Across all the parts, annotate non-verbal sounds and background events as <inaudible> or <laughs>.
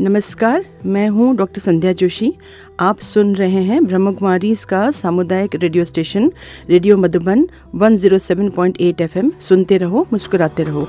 नमस्कार, मैं हूँ डॉक्टर संध्या जोशी। आप सुन रहे हैं ब्रह्म कुमारी का सामुदायिक radio station, radio Madhuban 107.8 FM सुनते रहो, मुस्कुराते रहो।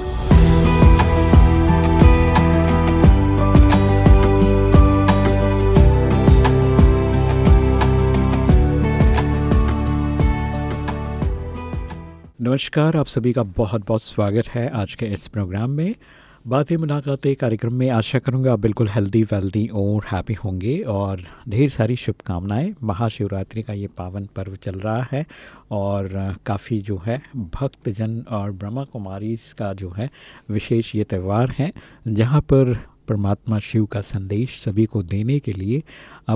नमस्कार, आप सभी का बहुत बहुत स्वागत है आज के इस प्रोग्राम में। बातें, मुलाकातें, कार्यक्रम में आशा करूँगा बिल्कुल हेल्दी वेल्दी और हैप्पी होंगे और ढेर सारी शुभकामनाएँ। महाशिवरात्रि का ये पावन पर्व चल रहा है और काफ़ी जो है भक्तजन और ब्रह्मा कुमारी का जो है विशेष ये त्यौहार है, जहाँ पर परमात्मा शिव का संदेश सभी को देने के लिए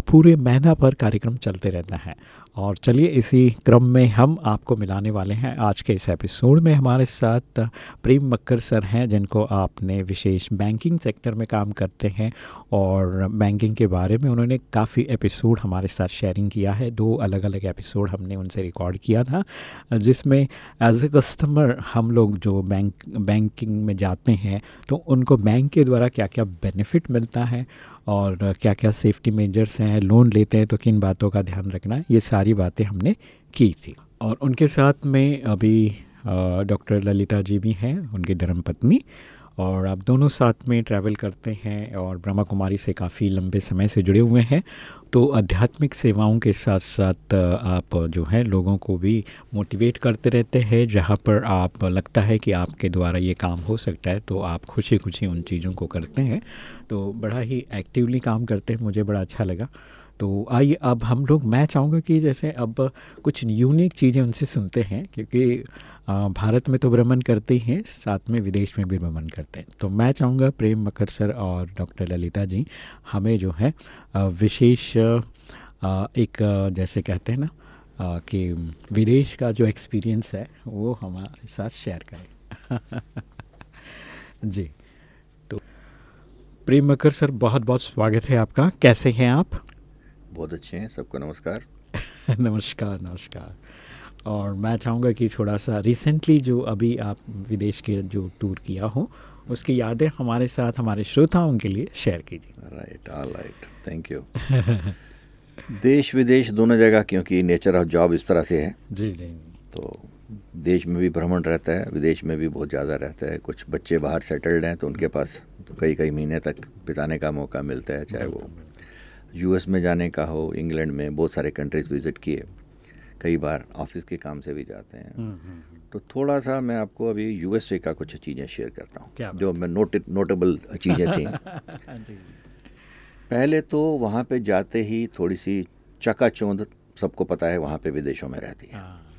पूरे महीना पर कार्यक्रम चलते रहता है। और चलिए इसी क्रम में हम आपको मिलाने वाले हैं आज के इस एपिसोड में हमारे साथ प्रेम मक्कर सर हैं, जिनको आपने विशेष बैंकिंग सेक्टर में काम करते हैं और बैंकिंग के बारे में उन्होंने काफ़ी एपिसोड हमारे साथ शेयरिंग किया है। दो अलग अलग एपिसोड हमने उनसे रिकॉर्ड किया था, जिसमें एज ए कस्टमर हम लोग जो बैंक, बैंकिंग में जाते हैं तो उनको बैंक के द्वारा क्या क्या बेनिफिट मिलता है और क्या क्या सेफ्टी मेजर्स हैं लोन लेते हैं तो किन बातों का ध्यान रखना है, ये सारी बातें हमने की थी। और उनके साथ में अभी डॉक्टर ललिता जी भी हैं, उनकी धर्मपत्नी और आप दोनों साथ में ट्रैवल करते हैं और ब्रह्मा कुमारी से काफ़ी लंबे समय से जुड़े हुए हैं। तो आध्यात्मिक सेवाओं के साथ साथ आप जो है, लोगों को भी मोटिवेट करते रहते हैं। जहाँ पर आप, लगता है कि आपके द्वारा ये काम हो सकता है तो आप खुशी खुशी उन चीज़ों को करते हैं। तो बड़ा ही एक्टिवली काम करते हैं, मुझे बड़ा अच्छा लगा। तो आइए, अब हम लोग, मैं चाहूँगा कि जैसे अब कुछ यूनिक चीज़ें उनसे सुनते हैं, क्योंकि भारत में तो भ्रमण करते ही हैं साथ में विदेश में भी भ्रमण करते हैं। तो मैं चाहूँगा प्रेम मकर सर और डॉक्टर ललिता जी हमें जो है विशेष एक जैसे कहते हैं ना कि विदेश का जो एक्सपीरियंस है वो हमारे साथ शेयर करें। <laughs> जी। तो प्रेम मकर सर बहुत बहुत स्वागत है आपका। कैसे हैं आप? बहुत अच्छे हैं सबको नमस्कार। <laughs> नमस्कार नमस्कार। और मैं चाहूँगा कि थोड़ा सा रिसेंटली जो अभी आप विदेश के जो टूर किया हो उसकी यादें हमारे साथ हमारे श्रोताओं के लिए शेयर कीजिए। Right all right thank you देश विदेश दोनों जगह क्योंकि नेचर ऑफ़ जॉब इस तरह से है। जी जी। तो देश में भी भ्रमण रहता है विदेश में भी बहुत ज़्यादा रहता है। कुछ बच्चे बाहर सेटल्ड हैं तो उनके पास तो कई कई महीने तक बिताने का मौका मिलता है चाहे वो यूएस में जाने का हो इंग्लैंड में बहुत सारे कंट्रीज़ विज़िट किए। कई बार ऑफ़िस के काम से भी जाते हैं। हम्म, हम्म, हम्म। तो थोड़ा सा मैं आपको अभी यूएसए का कुछ चीज़ें शेयर करता हूँ जो मैं नोट नोटेबल चीज़ें थी। पहले तो वहाँ पे जाते ही थोड़ी सी चकाचौंध सबको पता है वहाँ पे विदेशों में रहती है। हाँ।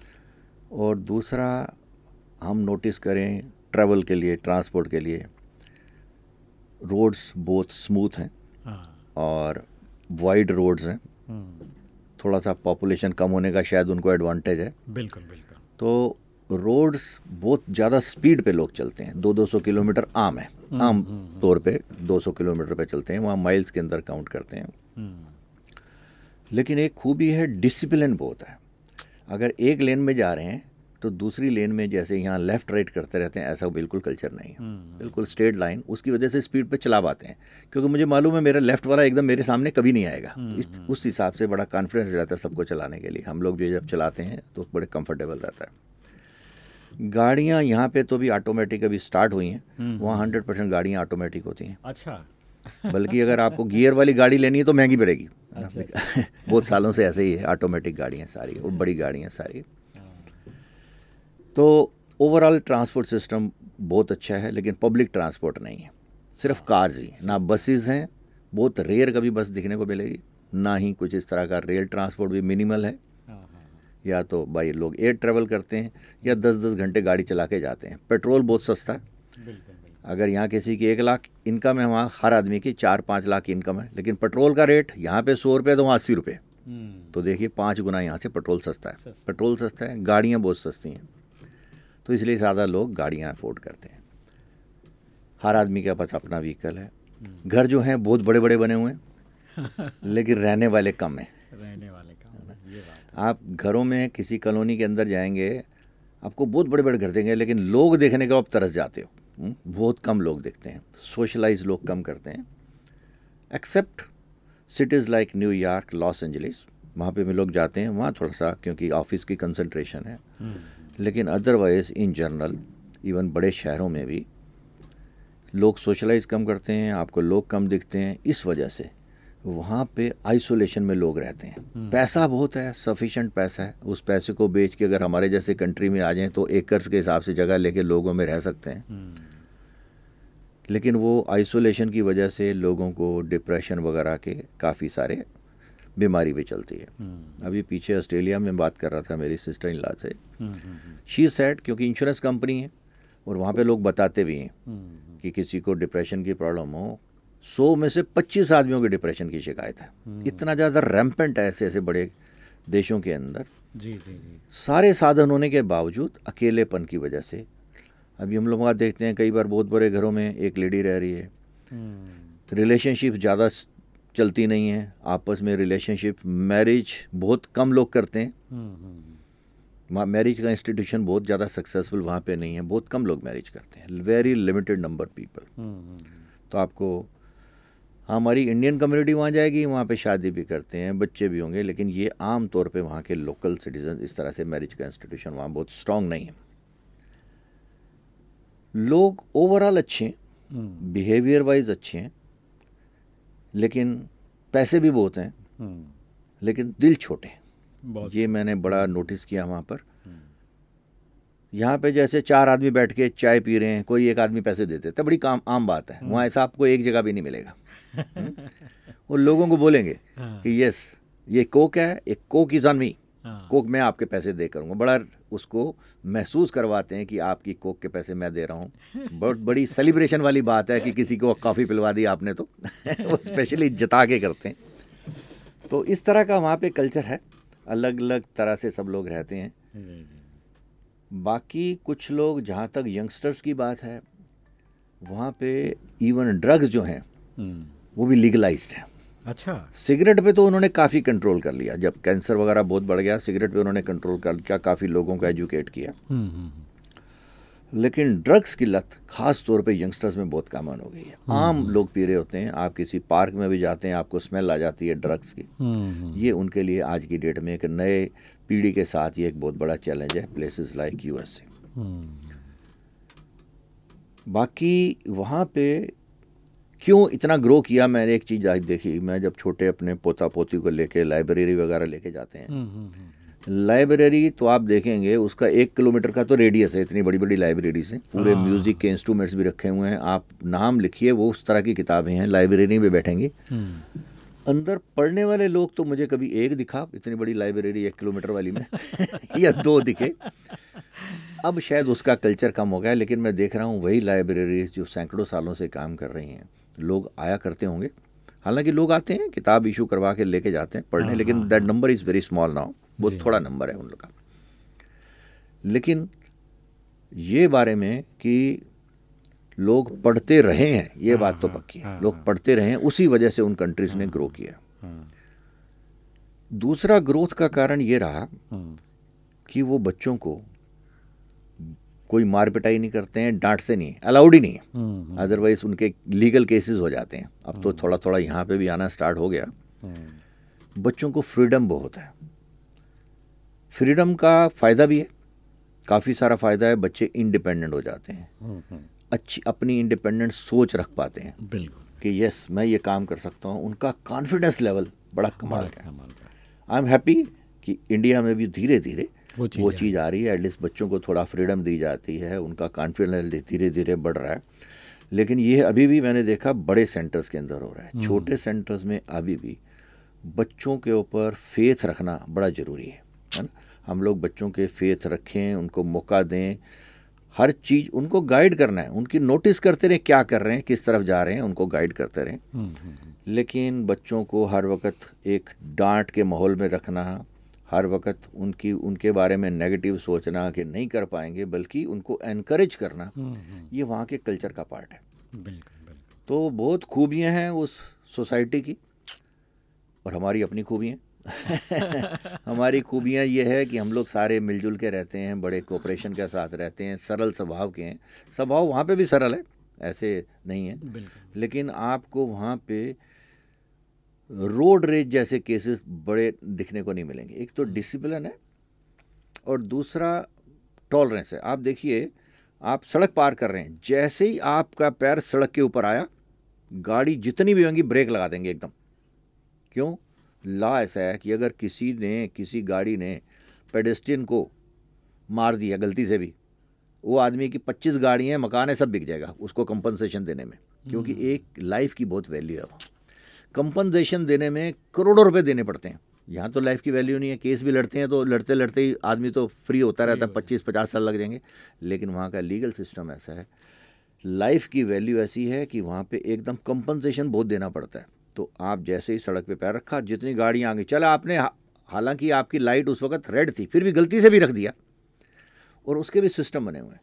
और दूसरा हम नोटिस करें ट्रैवल के लिए ट्रांसपोर्ट के लिए रोड्स बहुत स्मूथ हैं हाँ। और वाइड रोड्स हैं। थोड़ा सा पॉपुलेशन कम होने का शायद उनको एडवांटेज है। बिल्कुल बिल्कुल। तो रोड्स बहुत ज़्यादा स्पीड पे लोग चलते हैं। दो दो सौ किलोमीटर आम है। हम्म, आम हम्म, हम्म। तौर पे 200 किलोमीटर पे चलते हैं वहाँ माइल्स के अंदर काउंट करते हैं। लेकिन एक खूबी है डिसिप्लिन बहुत है। अगर एक लेन में जा रहे हैं तो दूसरी लेन में जैसे यहाँ लेफ़्ट राइट करते रहते हैं ऐसा बिल्कुल कल्चर नहीं है। हम्म। बिल्कुल स्ट्रेट लाइन उसकी वजह से स्पीड पे चला पाते हैं। क्योंकि मुझे मालूम है मेरा लेफ़्ट वाला एकदम मेरे सामने कभी नहीं आएगा। हम्म, हम्म। उस हिसाब से बड़ा कॉन्फिडेंस रहता है सबको चलाने के लिए। हम लोग भी जब चलाते हैं तो बड़े कंफर्टेबल रहता है। गाड़ियाँ यहाँ पे तो भी ऑटोमेटिक अभी स्टार्ट हुई हैं। वहाँ हंड्रेड परसेंट गाड़ियाँ ऑटोमेटिक होती हैं। अच्छा। बल्कि अगर आपको गियर वाली गाड़ी लेनी है तो महँगी पड़ेगी। अच्छा। <laughs> बहुत सालों से ऐसे ही है ऑटोमेटिक गाड़ियाँ सारी और बड़ी गाड़ियाँ सारी। तो ओवरऑल ट्रांसपोर्ट सिस्टम बहुत अच्छा है लेकिन पब्लिक ट्रांसपोर्ट नहीं है। सिर्फ़ कार्स ही ना बसेस हैं बहुत रेयर कभी बस दिखने को मिलेगी ना ही कुछ इस तरह का रेल ट्रांसपोर्ट भी मिनिमल है। हाँ, हाँ, हाँ। या तो भाई लोग एयर ट्रेवल करते हैं या दस दस घंटे गाड़ी चला के जाते हैं। पेट्रोल बहुत सस्ता है। अगर यहाँ किसी की एक लाख इनकम है वहाँ हर आदमी की चार पाँच लाख इनकम है। लेकिन पेट्रोल का रेट यहाँ पे सौ रुपये तो वहाँ अस्सी रुपये हम्म। तो देखिए पाँच गुना यहाँ से पेट्रोल सस्ता है। पेट्रोल सस्ता है गाड़ियाँ बहुत सस्ती हैं। तो इसलिए ज़्यादा लोग गाड़ियाँ अफोर्ड करते हैं। हर आदमी के पास अपना व्हीकल है। घर जो हैं बहुत बड़े बड़े बने हुए हैं <laughs> लेकिन रहने वाले कम हैं। रहने वाले कम है ये बात आप घरों में किसी कॉलोनी के अंदर जाएँगे आपको बहुत बड़े बड़े घर देंगे लेकिन लोग देखने के आप तरस जाते हो। हम्म, बहुत कम लोग देखते हैं। सोशलाइज लोग कम करते हैं। Except cities like New York Los Angeles वहाँ पे भी लोग जाते हैं। वहाँ थोड़ा सा क्योंकि ऑफ़िस की कंसंट्रेशन है। लेकिन अदरवाइज़ इन जनरल इवन बड़े शहरों में भी लोग सोशलाइज कम करते हैं आपको लोग कम दिखते हैं इस वजह से वहाँ पे आइसोलेशन में लोग रहते हैं। पैसा बहुत है सफिशेंट पैसा है। उस पैसे को बेच के अगर हमारे जैसे कंट्री में आ जाएँ तो एकर्स के हिसाब से जगह लेके लोगों में रह सकते हैं। लेकिन वो आइसोलेशन की वजह से लोगों को डिप्रेशन वगैरह के काफ़ी सारे बीमारी भी चलती है। अभी पीछे ऑस्ट्रेलिया में बात कर रहा था मेरी सिस्टर इन लॉ से शी सेड क्योंकि इंश्योरेंस कंपनी है और वहाँ पे लोग बताते भी हैं कि किसी को डिप्रेशन की प्रॉब्लम हो सौ में से पच्चीस आदमियों की डिप्रेशन की शिकायत है। इतना ज़्यादा रैम्पेंट है ऐसे ऐसे बड़े देशों के अंदर। जी जी जी। सारे साधन होने के बावजूद अकेलेपन की वजह से। अभी हम लोग वहाँ देखते हैं कई बार बहुत बड़े घरों में एक लेडी रह रही है। रिलेशनशिप ज़्यादा चलती नहीं है आपस में रिलेशनशिप मैरिज बहुत कम लोग करते हैं। वहाँ मैरिज का इंस्टीट्यूशन बहुत ज़्यादा सक्सेसफुल वहाँ पे नहीं है बहुत कम लोग मैरिज करते हैं वेरी लिमिटेड नंबर पीपल तो आपको हमारी इंडियन कम्युनिटी वहाँ जाएगी वहाँ पे शादी भी करते हैं बच्चे भी होंगे लेकिन ये आम तौर पे वहाँ के लोकल सिटीजन इस तरह से मैरिज का इंस्टीट्यूशन वहाँ बहुत स्ट्रांग नहीं है। लोग ओवरऑल अच्छे हैं बिहेवियर वाइज अच्छे हैं लेकिन पैसे भी बहुत हैं। लेकिन दिल छोटे हैं। ये मैंने बड़ा नोटिस किया वहाँ पर। यहाँ पे जैसे चार आदमी बैठ के चाय पी रहे हैं कोई एक आदमी पैसे देते तो बड़ी काम आम बात है। वहाँ ऐसा आपको एक जगह भी नहीं मिलेगा। <laughs> हम्म? वो लोगों को बोलेंगे हाँ। कि यस ये कोक है एक Coke is on me. Coke मैं आपके पैसे दे करूँगा। बड़ा उसको महसूस करवाते हैं कि आपकी कोक के पैसे मैं दे रहा हूँ। बहुत बड़ी सेलिब्रेशन वाली बात है कि किसी को कॉफ़ी पिलवा दी आपने तो। <laughs> वो स्पेशली जता के करते हैं। तो इस तरह का वहाँ पे कल्चर है। अलग अलग तरह से सब लोग रहते हैं। बाकी कुछ लोग जहाँ तक यंगस्टर्स की बात है वहाँ पे इवन ड्रग्स जो हैं हम्म, वो भी लीगलाइज्ड है। अच्छा। सिगरेट पे तो उन्होंने काफ़ी कंट्रोल कर लिया। जब कैंसर वगैरह बहुत बढ़ गया सिगरेट पे उन्होंने कंट्रोल कर लिया काफ़ी लोगों को एजुकेट किया। हम्म, हम्म, लेकिन ड्रग्स की लत खास तौर पे यंगस्टर्स में बहुत कॉमन हो गई है। आम लोग पी रहे होते हैं आप किसी पार्क में भी जाते हैं आपको स्मेल आ जाती है ड्रग्स की। हम्म, ये उनके लिए आज की डेट में एक नए पीढ़ी के साथ ये एक बहुत बड़ा चैलेंज है प्लेसेस लाइक यूएसए हम्म, बाकी वहाँ पे क्यों इतना ग्रो किया? मैंने एक चीज़ आज देखी। मैं जब छोटे अपने पोता पोती को लेके लाइब्रेरी वगैरह लेके जाते हैं। हम्म, हम्म, हम्म, लाइब्रेरी तो आप देखेंगे उसका एक किलोमीटर का तो रेडियस है इतनी बड़ी बड़ी लाइब्रेरी हैं। पूरे हाँ। म्यूज़िक के इंस्ट्रूमेंट्स भी रखे हुए हैं। आप नाम लिखिए वो उस तरह की किताबें हैं लाइब्रेरी में बैठेंगे। हम्म, अंदर पढ़ने वाले लोग तो मुझे कभी एक दिखा इतनी बड़ी लाइब्रेरी एक किलोमीटर वाली में <laughs> या दो दिखे। अब शायद उसका कल्चर कम हो गया है, लेकिन मैं देख रहा हूँ वही लाइब्रेरीज जो सैकड़ों सालों से काम कर रही हैं। लोग आया करते होंगे। हालाँकि लोग आते हैं किताब इशू करवा के लेके जाते हैं पढ़ने हाँ, लेकिन that number is very small now बहुत जी। थोड़ा नंबर है उन लोग का। लेकिन ये बारे में कि लोग पढ़ते रहे हैं ये हाँ, बात तो हाँ, पक्की है। लोग। पढ़ते रहे हैं उसी वजह से उन कंट्रीज़ ने ग्रो किया। दूसरा ग्रोथ का कारण ये रहा कि वो बच्चों को कोई मार पिटाई नहीं करते हैं डांटते नहीं अलाउड ही नहीं। है हम्म, अदरवाइज़ उनके लीगल केसेस हो जाते हैं। अब तो थोड़ा थोड़ा यहाँ पे भी आना स्टार्ट हो गया। हम्म, बच्चों को फ्रीडम बहुत है। फ्रीडम का फ़ायदा भी है। काफ़ी सारा फ़ायदा है बच्चे इंडिपेंडेंट हो जाते हैं। हम्म, हम्म, अच्छी अपनी इंडिपेंडेंट सोच रख पाते हैं। बिल्कुल। कि यस मैं ये काम कर सकता हूँ। उनका कॉन्फिडेंस लेवल बड़ा कमाल का आई एम हैप्पी कि इंडिया में भी धीरे धीरे वो चीज़ वो चीज़ आ रही है एटलीस्ट बच्चों को थोड़ा फ्रीडम दी जाती है उनका कॉन्फिडेंस धीरे धीरे बढ़ रहा है। लेकिन ये अभी भी मैंने देखा बड़े सेंटर्स के अंदर हो रहा हम्म। है छोटे सेंटर्स में अभी भी बच्चों के ऊपर फेथ रखना बड़ा ज़रूरी है है ना? हम लोग बच्चों के फेथ रखें उनको मौका दें। हर चीज़ उनको गाइड करना है। उनकी नोटिस करते रहें क्या कर रहे हैं किस तरफ़ जा रहे हैं उनको गाइड करते रहें। हम्म, हम्म, हम्म, लेकिन बच्चों को हर वक्त एक डांट के माहौल में रखना हर वक्त उनकी उनके बारे में नेगेटिव सोचना कि नहीं कर पाएँगे बल्कि उनको एनकरेज करना हम्म, हम्म, ये वहाँ के कल्चर का पार्ट है। बिल्कुल बिल्कुल। तो बहुत खूबियाँ हैं उस सोसाइटी की और हमारी अपनी खूबियाँ <laughs> हमारी खूबियाँ ये है कि हम लोग सारे मिलजुल के रहते हैं बड़े कोऑपरेशन के साथ रहते हैं सरल स्वभाव के हैं। स्वभाव वहाँ पे भी सरल है ऐसे नहीं है। लेकिन आपको वहाँ पे रोड रेज जैसे केसेस बड़े दिखने को नहीं मिलेंगे। एक तो डिसिप्लिन है और दूसरा टॉलरेंस है। आप देखिए आप सड़क पार कर रहे हैं। जैसे ही आपका पैर सड़क के ऊपर आया गाड़ी जितनी भी होंगी ब्रेक लगा देंगे एकदम। क्यों? ला ऐसा है कि अगर किसी ने किसी गाड़ी ने पेडेस्ट्रियन को मार दिया गलती से भी वो आदमी की 25 गाड़ियाँ मकान है सब बिक जाएगा उसको कंपनसेशन देने में। क्योंकि हम्म। एक लाइफ की बहुत वैल्यू है वहाँ। कंपनसेशन देने में करोड़ों रुपए देने पड़ते हैं। यहाँ तो लाइफ की वैल्यू नहीं है केस भी लड़ते हैं तो लड़ते लड़ते ही आदमी तो फ्री होता रहता है पच्चीस पचास साल लग जाएँगे। लेकिन वहाँ का लीगल सिस्टम ऐसा है लाइफ की वैल्यू ऐसी है कि वहाँ पे एकदम कंपनसेशन बहुत देना पड़ता है। तो आप जैसे ही सड़क पे पैर रखा जितनी गाड़ियाँ आ गई चला आपने हालाँकि आपकी लाइट उस वक्त रेड थी फिर भी गलती से भी रख दिया। और उसके भी सिस्टम बने हुए हैं।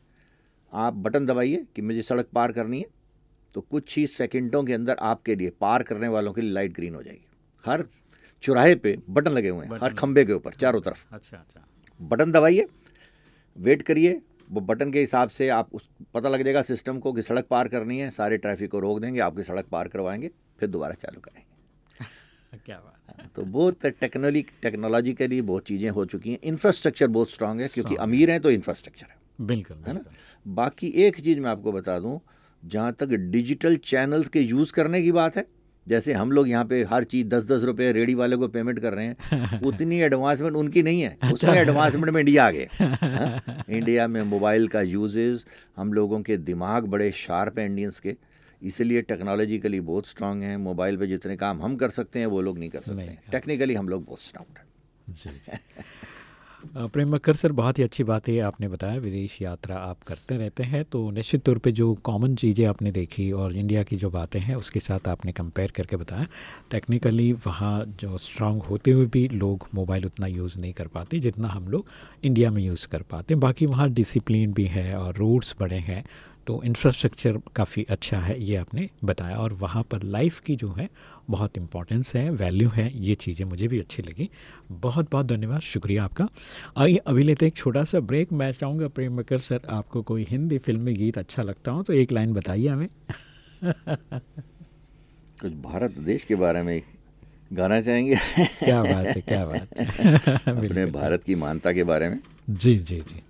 आप बटन दबाइए कि मुझे सड़क पार करनी है। तो कुछ ही सेकंडों के अंदर आपके लिए पार करने वालों के लिए लाइट ग्रीन हो जाएगी। हर चौराहे पे बटन लगे हुए हैं हर खंबे के ऊपर चारों तरफ़। अच्छा अच्छा। बटन दबाइए वेट करिए वो बटन के हिसाब से आप उस पता लग जाएगा सिस्टम को कि सड़क पार करनी है सारे ट्रैफ़िक को रोक देंगे आपकी सड़क पार करवाएँगे फिर दोबारा चालू करेंगे। <laughs> क्या बात हाँ, तो बहुत टेक्नोलॉजी टेक्नोलॉजिकली बहुत चीज़ें हो चुकी हैं। इंफ्रास्ट्रक्चर बहुत स्ट्रांग है क्योंकि अमीर हैं तो इंफ्रास्ट्रक्चर है। बिल्कुल है ना? बाकी एक चीज़ मैं आपको बता दूँ जहाँ तक डिजिटल चैनल्स के यूज़ करने की बात है जैसे हम लोग यहाँ पे हर चीज़ दस दस रुपये रेडी वाले को पेमेंट कर रहे हैं <laughs> उतनी एडवांसमेंट उनकी नहीं है अच्छा। उसमें एडवांसमेंट में इंडिया आ गए हाँ? <laughs> इंडिया में मोबाइल का यूजेज हम लोगों के दिमाग बड़े शार्प हैं इंडियंस के इसलिए टेक्नोलॉजिकली बहुत स्ट्रांग हैं मोबाइल पे जितने काम हम कर सकते हैं वो लोग नहीं कर सकते टेक्निकली हम लोग बहुत स्ट्रांग हैं <laughs> प्रेम मक्कर सर, बहुत ही अच्छी बात है, आपने बताया, विदेश यात्रा आप करते रहते हैं तो निश्चित तौर पे जो कॉमन चीज़ें आपने देखी और इंडिया की जो बातें हैं, उसके साथ आपने कंपेयर करके बताया। टेक्निकली वहाँ जो स्ट्रांग होते हुए भी लोग मोबाइल उतना यूज़ नहीं कर पाते, जितना हम लोग इंडिया में यूज़ कर पाते बाकी वहाँ डिसिप्लिन भी है और रूट्स बड़े हैं तो इंफ्रास्ट्रक्चर काफ़ी अच्छा है ये आपने बताया और वहाँ पर लाइफ की जो है बहुत इम्पोर्टेंस है वैल्यू है ये चीज़ें मुझे भी अच्छी लगी। बहुत बहुत धन्यवाद शुक्रिया आपका। आइए अभी लेते एक छोटा सा ब्रेक मैं चाहूँगा प्रेम मकर सर आपको कोई हिंदी फिल्मी गीत अच्छा लगता हो तो एक लाइन बताइए हमें। <laughs> कुछ भारत देश के बारे में गाना चाहेंगे? क्या बात है क्या बात है। <laughs> अपने भारत की मानता के बारे में। जी जी जी।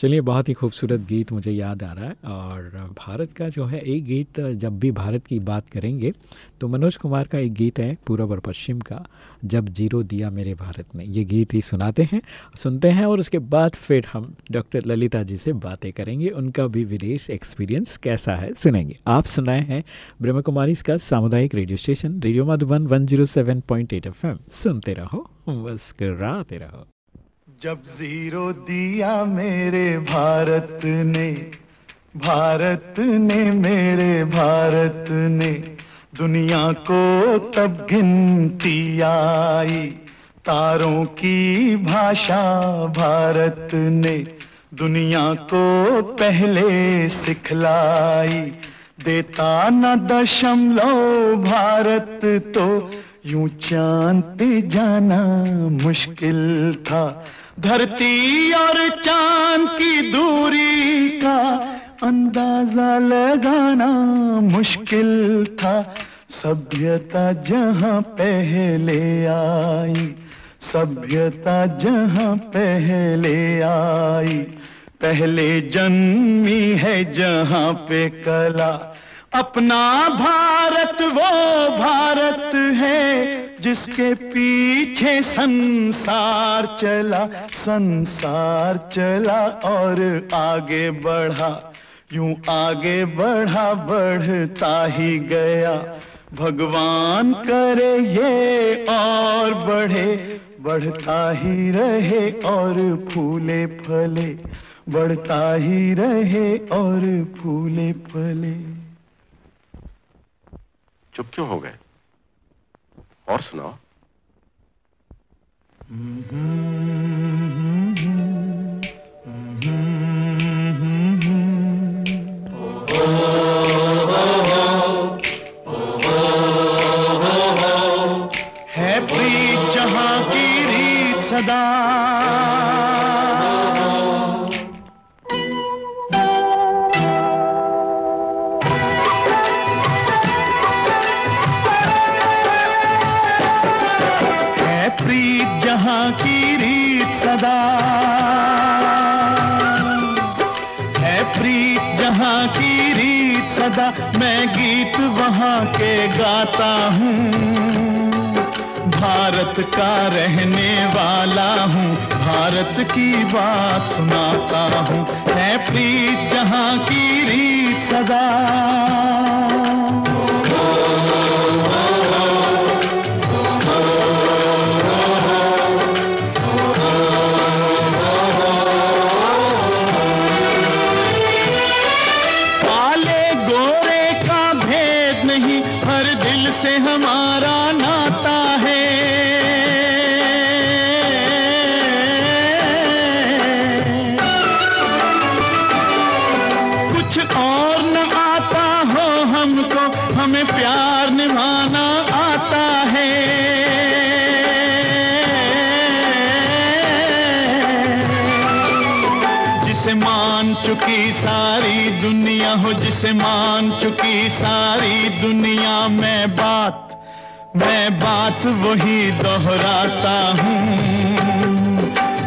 चलिए, बहुत ही खूबसूरत गीत मुझे याद आ रहा है और भारत का जो है एक गीत, जब भी भारत की बात करेंगे तो मनोज कुमार का एक गीत है पूर्व और पश्चिम का, जब ज़ीरो दिया मेरे भारत ने। ये गीत ही सुनाते हैं, सुनते हैं और उसके बाद फिर हम डॉक्टर ललिता जी से बातें करेंगे। उनका भी विदेश एक्सपीरियंस कैसा है, सुनेंगे। आप सुनाए हैं ब्रह्म कुमारी का सामुदायिक radio station, radio Madhuban one zero seven point eight F M. सुनते रहो, मुस्कराते रहो। जब ज़ीरो दिया मेरे भारत ने भारत ने मेरे भारत ने, दुनिया को तब गिनती आई, तारों की भाषा भारत ने, दुनिया को पहले सिखलाई, देता न दशमलव भारत तो यूँ चाँद पे जाना मुश्किल था। धरती और चाँद की दूरी का अंदाज़ा लगाना मुश्किल था। सभ्यता जहाँ पहले आई, सभ्यता जहाँ पहले आई। पहले जन्मी है जहाँ पे कला, अपना भारत वो भारत है। जिसके पीछे संसार चला संसार चला और आगे बढ़ा। यूँ आगे बढ़ा, बढ़ता ही गया। भगवान करे ये और बढ़े, बढ़ता ही रहे और फूले फले, बढ़ता ही रहे और फूले फले। चुप क्यों हो गए? और सुनाओ। है प्रीत जहाँ की रीत सदा। गाता हूँ। भारत का रहने वाला हूँ। भारत की बात सुनाता हूँ। है प्रीत जहाँ की रीत सदा। दिल जिसे मान चुकी सारी दुनिया में बात, मैं बात वही दोहराता हूँ।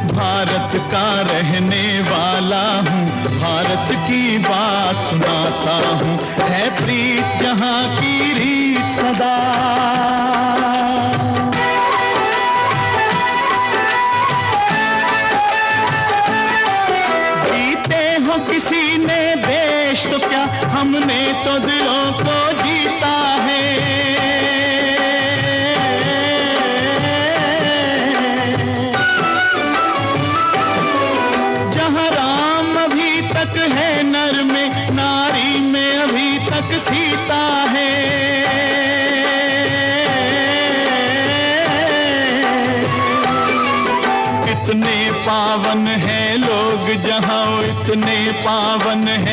भारत का रहने वाला हूँ, भारत की बात सुनाता हूँ। है प्रीत जहाँ की रीत सदा। किसी ने क्या हमने तो दिलों को जीता है। जहाँ राम अभी तक है, नर में, नारी में अभी तक सीता है। इतने पावन है लोग जहाँ, इतने पावन है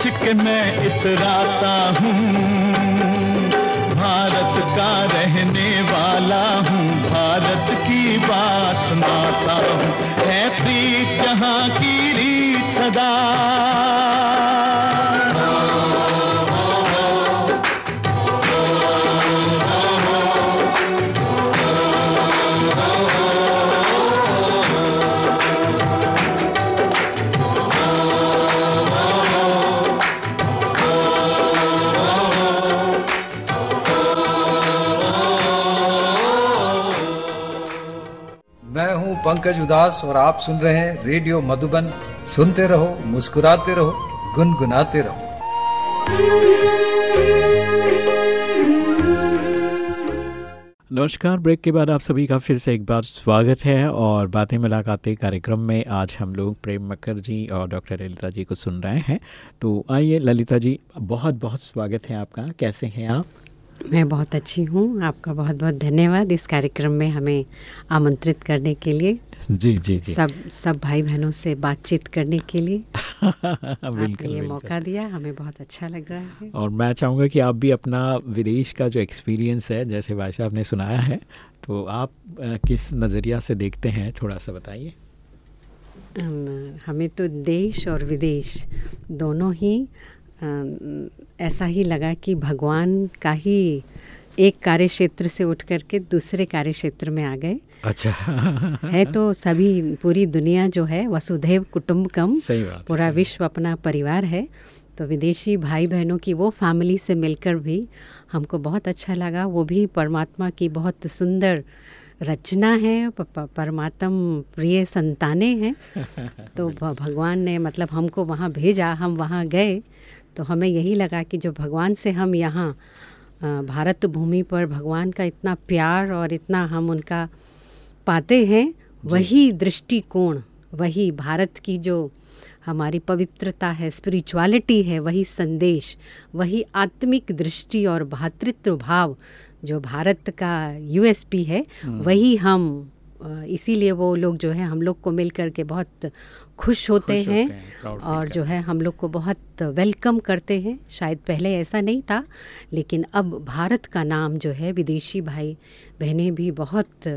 सोच के मैं इतराता हूँ। पंकज उदास और आप सुन रहे हैं रेडियो मधुबन। सुनते रहो, मुस्कुराते रहो, गुनगुनाते रहो। नमस्कार, ब्रेक के बाद आप सभी का फिर से एक बार स्वागत है और बातें मुलाकातें कार्यक्रम में आज हम लोग प्रेम मकर जी और डॉक्टर ललिता जी को सुन रहे हैं। तो आइए, ललिता जी बहुत बहुत स्वागत है आपका। कैसे हैं आप? मैं बहुत अच्छी हूँ। आपका बहुत बहुत धन्यवाद इस कार्यक्रम में हमें आमंत्रित करने के लिए। जी जी जी। सब सब भाई बहनों से बातचीत करने के लिए। <laughs> आपने बिल्कुल। ये मौका दिया हमें बहुत अच्छा लग रहा है। और मैं चाहूँगा कि आप भी अपना विदेश का जो एक्सपीरियंस है जैसे भाई साहब ने सुनाया है तो आप किस नज़रिया से देखते हैं थोड़ा सा बताइए। हमें तो देश और विदेश दोनों ही ऐसा ही लगा कि भगवान का ही एक कार्य क्षेत्र से उठ करके दूसरे कार्य क्षेत्र में आ गए। अच्छा। <laughs> है तो सभी पूरी दुनिया जो है वसुधैव है, पूरा विश्व अपना परिवार है। तो विदेशी भाई बहनों की वो फैमिली से मिलकर भी हमको बहुत अच्छा लगा। वो भी परमात्मा की बहुत सुंदर रचना है परमात्म प्रिय संतानें हैं। <laughs> तो भगवान ने मतलब हमको वहाँ भेजा हम वहाँ गए। तो हमें यही लगा कि जो भगवान से हम यहाँ भारत भूमि पर भगवान का इतना प्यार और इतना हम उनका पाते हैं वही दृष्टिकोण वही भारत की जो हमारी पवित्रता है स्पिरिचुअलिटी है वही संदेश वही आत्मिक दृष्टि और भातृत्व भाव जो भारत का यूएसपी है हम्म। वही हम इसीलिए वो लोग जो है हम लोग को मिल कर के बहुत खुश होते खुश हैं, होते हैं और जो है हम लोग को बहुत वेलकम करते हैं। शायद पहले ऐसा नहीं था लेकिन अब भारत का नाम जो है विदेशी भाई बहनें भी बहुत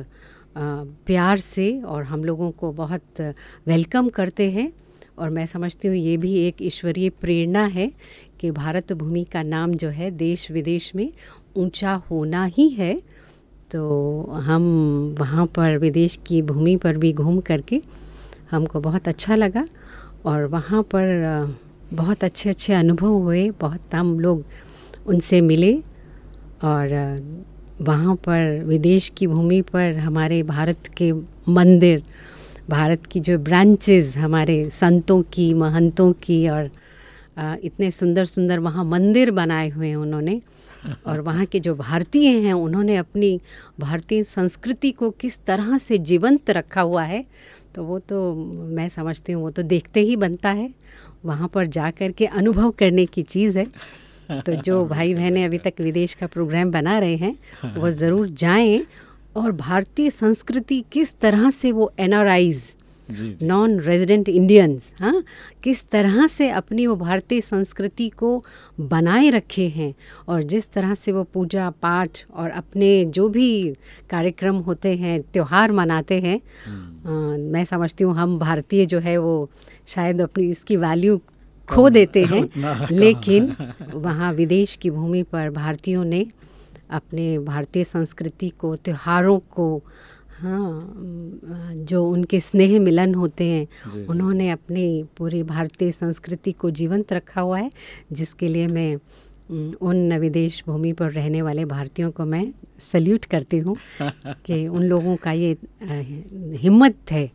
प्यार से और हम लोगों को बहुत वेलकम करते हैं। और मैं समझती हूँ ये भी एक ईश्वरीय प्रेरणा है कि भारत भूमि का नाम जो है देश विदेश में ऊँचा होना ही है। तो हम वहाँ पर विदेश की भूमि पर भी घूम करके हमको बहुत अच्छा लगा और वहाँ पर बहुत अच्छे अच्छे अनुभव हुए बहुत हम लोग उनसे मिले और वहाँ पर विदेश की भूमि पर हमारे भारत के मंदिर भारत की जो ब्रांचेस हमारे संतों की महंतों की और इतने सुंदर सुंदर वहाँ मंदिर बनाए हुए हैं उन्होंने <laughs> और वहाँ के जो भारतीय हैं उन्होंने अपनी भारतीय संस्कृति को किस तरह से जीवंत रखा हुआ है तो वो तो मैं समझती हूँ वो तो देखते ही बनता है। वहाँ पर जा कर के अनुभव करने की चीज़ है। तो जो <laughs> भाई बहनें अभी तक विदेश का प्रोग्राम बना रहे हैं वो <laughs> ज़रूर जाएँ और भारतीय संस्कृति किस तरह से वो एनआरआईज़ नॉन रेजिडेंट इंडियंस हाँ किस तरह से अपनी वो भारतीय संस्कृति को बनाए रखे हैं और जिस तरह से वो पूजा पाठ और अपने जो भी कार्यक्रम होते हैं त्यौहार मनाते हैं हम्म। मैं समझती हूँ हम भारतीय जो है वो शायद अपनी उसकी वैल्यू खो देते हैं। <laughs> लेकिन वहाँ विदेश की भूमि पर भारतीयों ने अपने भारतीय संस्कृति को त्योहारों को हाँ जो उनके स्नेह मिलन होते हैं उन्होंने अपनी पूरी भारतीय संस्कृति को जीवंत रखा हुआ है जिसके लिए मैं उन विदेश भूमि पर रहने वाले भारतीयों को मैं सल्यूट करती हूँ <laughs> कि उन लोगों का ये हिम्मत है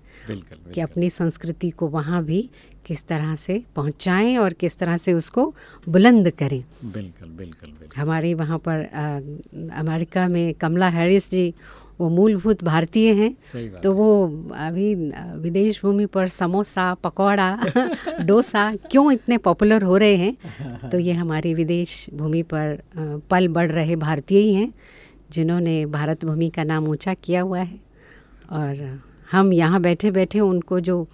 कि अपनी संस्कृति को वहाँ भी किस तरह से पहुँचाएँ और किस तरह से उसको बुलंद करें। बिल्कुल बिल्कुल, बिल्कुल। हमारे वहाँ पर आ, अमेरिका में कमला हैरिस जी वो मूलभूत भारतीय हैं। तो वो अभी विदेश भूमि पर समोसा पकौड़ा <laughs> डोसा क्यों इतने पॉपुलर हो रहे हैं? <laughs> तो ये हमारी विदेश भूमि पर पल बढ़ रहे भारतीय ही हैं जिन्होंने भारत भूमि का नाम ऊँचा किया हुआ है। और हम यहाँ बैठे बैठे उनको जो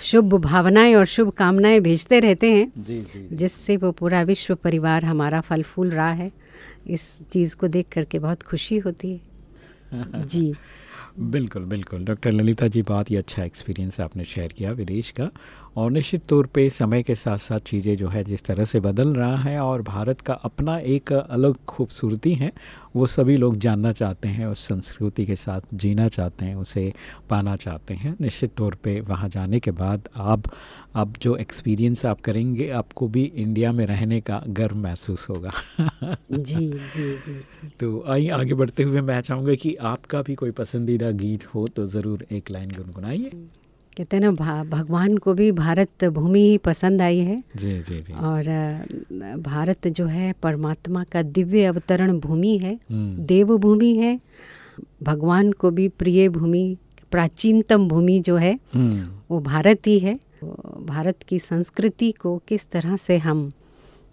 शुभ भावनाएँ और शुभ कामनाएँ भेजते रहते हैं जी, जी, जी। जिससे वो पूरा विश्व परिवार हमारा फल फूल रहा है। इस चीज़ को देख करके बहुत खुशी होती है। <laughs> जी। बिल्कुल बिल्कुल। डॉक्टर ललिता जी बहुत ही अच्छा एक्सपीरियंस आपने शेयर किया विदेश का। और निश्चित तौर पे समय के साथ साथ चीज़ें जो है जिस तरह से बदल रहा है और भारत का अपना एक अलग खूबसूरती है वो सभी लोग जानना चाहते हैं उस संस्कृति के साथ जीना चाहते हैं उसे पाना चाहते हैं। निश्चित तौर पे वहाँ जाने के बाद आप अब जो एक्सपीरियंस आप करेंगे आपको भी इंडिया में रहने का गर्व महसूस होगा। जी जी जी जी। तो आइए आगे बढ़ते हुए मैं चाहूँगा कि आपका भी कोई पसंदीदा गीत हो तो ज़रूर एक लाइन गुनगुनाइए। कहते हैं ना भगवान को भी भारत भूमि ही पसंद आई है जी जी जी और भारत जो है परमात्मा का दिव्य अवतरण भूमि है हम्म। देव भूमि है भगवान को भी प्रिय भूमि प्राचीनतम भूमि जो है हम्म। वो भारत ही है भारत की संस्कृति को किस तरह से हम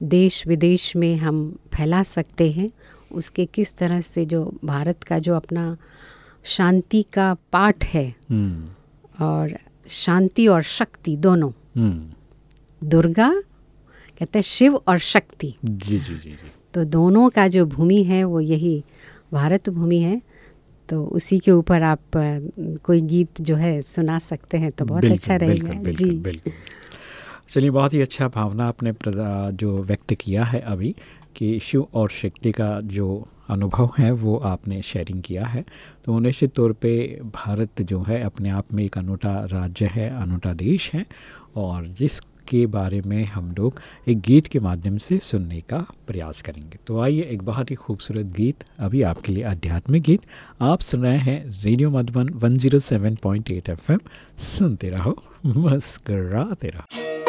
देश विदेश में हम फैला सकते हैं उसके किस तरह से जो भारत का जो अपना शांति का पाठ है हम्म। और शांति और शक्ति दोनों। हम्म। दुर्गा कहते हैं शिव और शक्ति। जी जी जी जी। तो दोनों का जो भूमि है वो यही भारत भूमि है। तो उसी के ऊपर आप कोई गीत जो है सुना सकते हैं तो बहुत अच्छा रहेगा। जी। बिल्कुल चलिए बहुत ही अच्छा भावना आपने जो व्यक्त किया है अभी कि शिव और शक्ति का जो अनुभव है, वो आपने शेयरिंग किया है। तो निश्चित तौर पे भारत जो है, अपने आप में एक अनूठा राज्य है, अनूठा देश है और जिस के बारे में हम लोग एक गीत के माध्यम से सुनने का प्रयास करेंगे। तो आइए एक बहुत ही खूबसूरत गीत, अभी आपके लिए आध्यात्मिक गीत। आप सुन रहे हैं रेडियो मधुबन 107.8 एफएम सुनते रहो, <laughs> मुस्कराते रहो।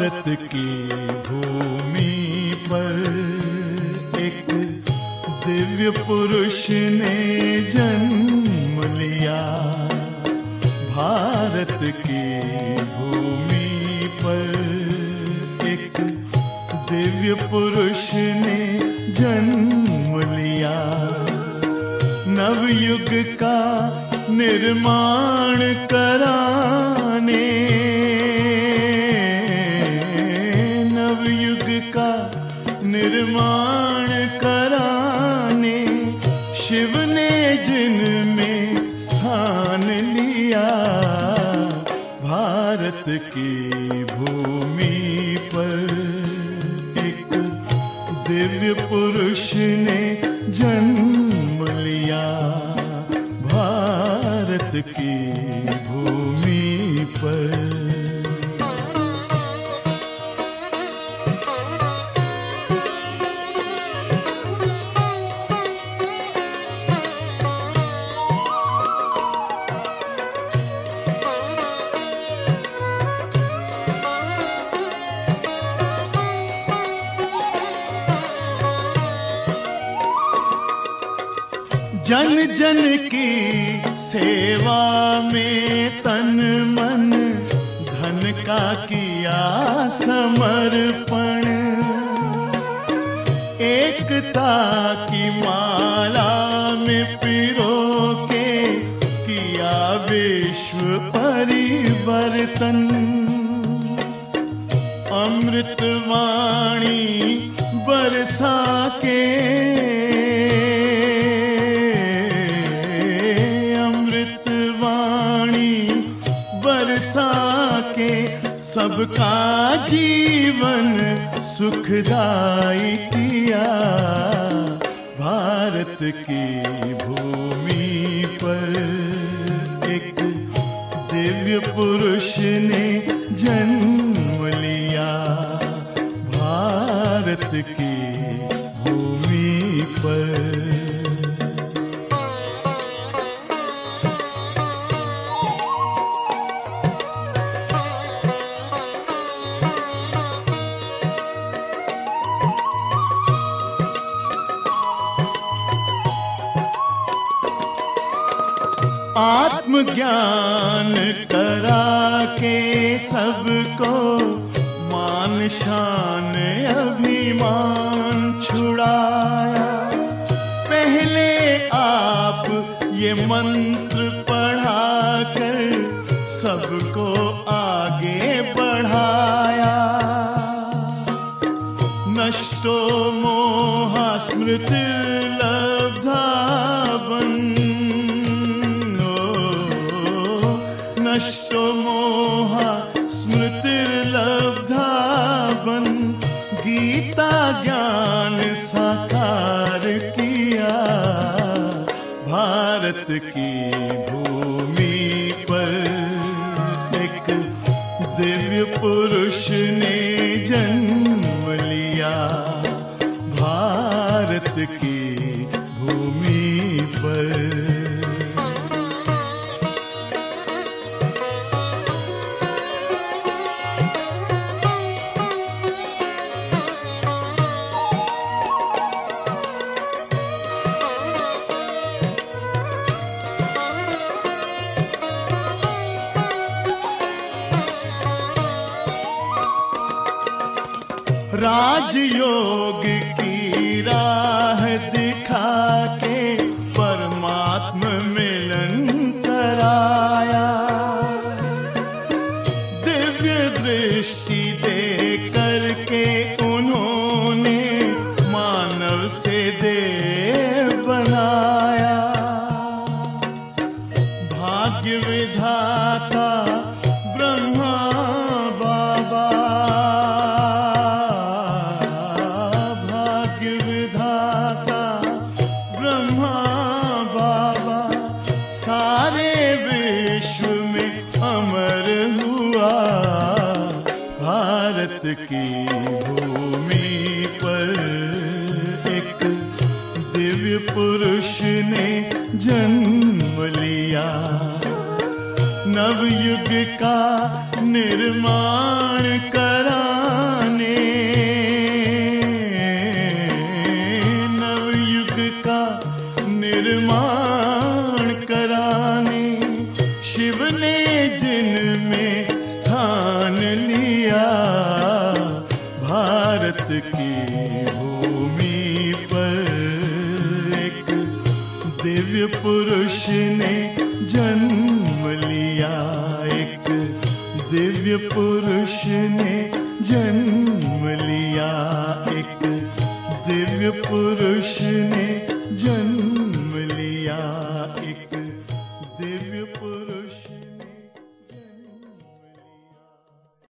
भारत की भूमि पर एक दिव्य पुरुष ने जन्म लिया। भारत की भूमि पर एक दिव्य पुरुष ने जन्म लिया। नवयुग का निर्माण कराने पुरुष ने जन्म लिया भारत की भूमि पर। जन जन की सेवा में तन मन, धन का किया समर्पण। एकता की माला में पिरो के किया विश्व परिवर्तन। अमृत सबका जीवन सुखदाई किया, भारत की भूमि पर एक दिव्य पुरुष ने जन्म लिया, भारत की आत्मज्ञान करा के सबको मान शान अभिमान छुड़ाया। पहले आप ये मंत्र पढ़ा कर सबको आगे बढ़ाया। नष्टो मोहा स्मृति की। की भूमि पर एक दिव्य पुरुष ने जन्म लिया। नवयुग का निर्माण कर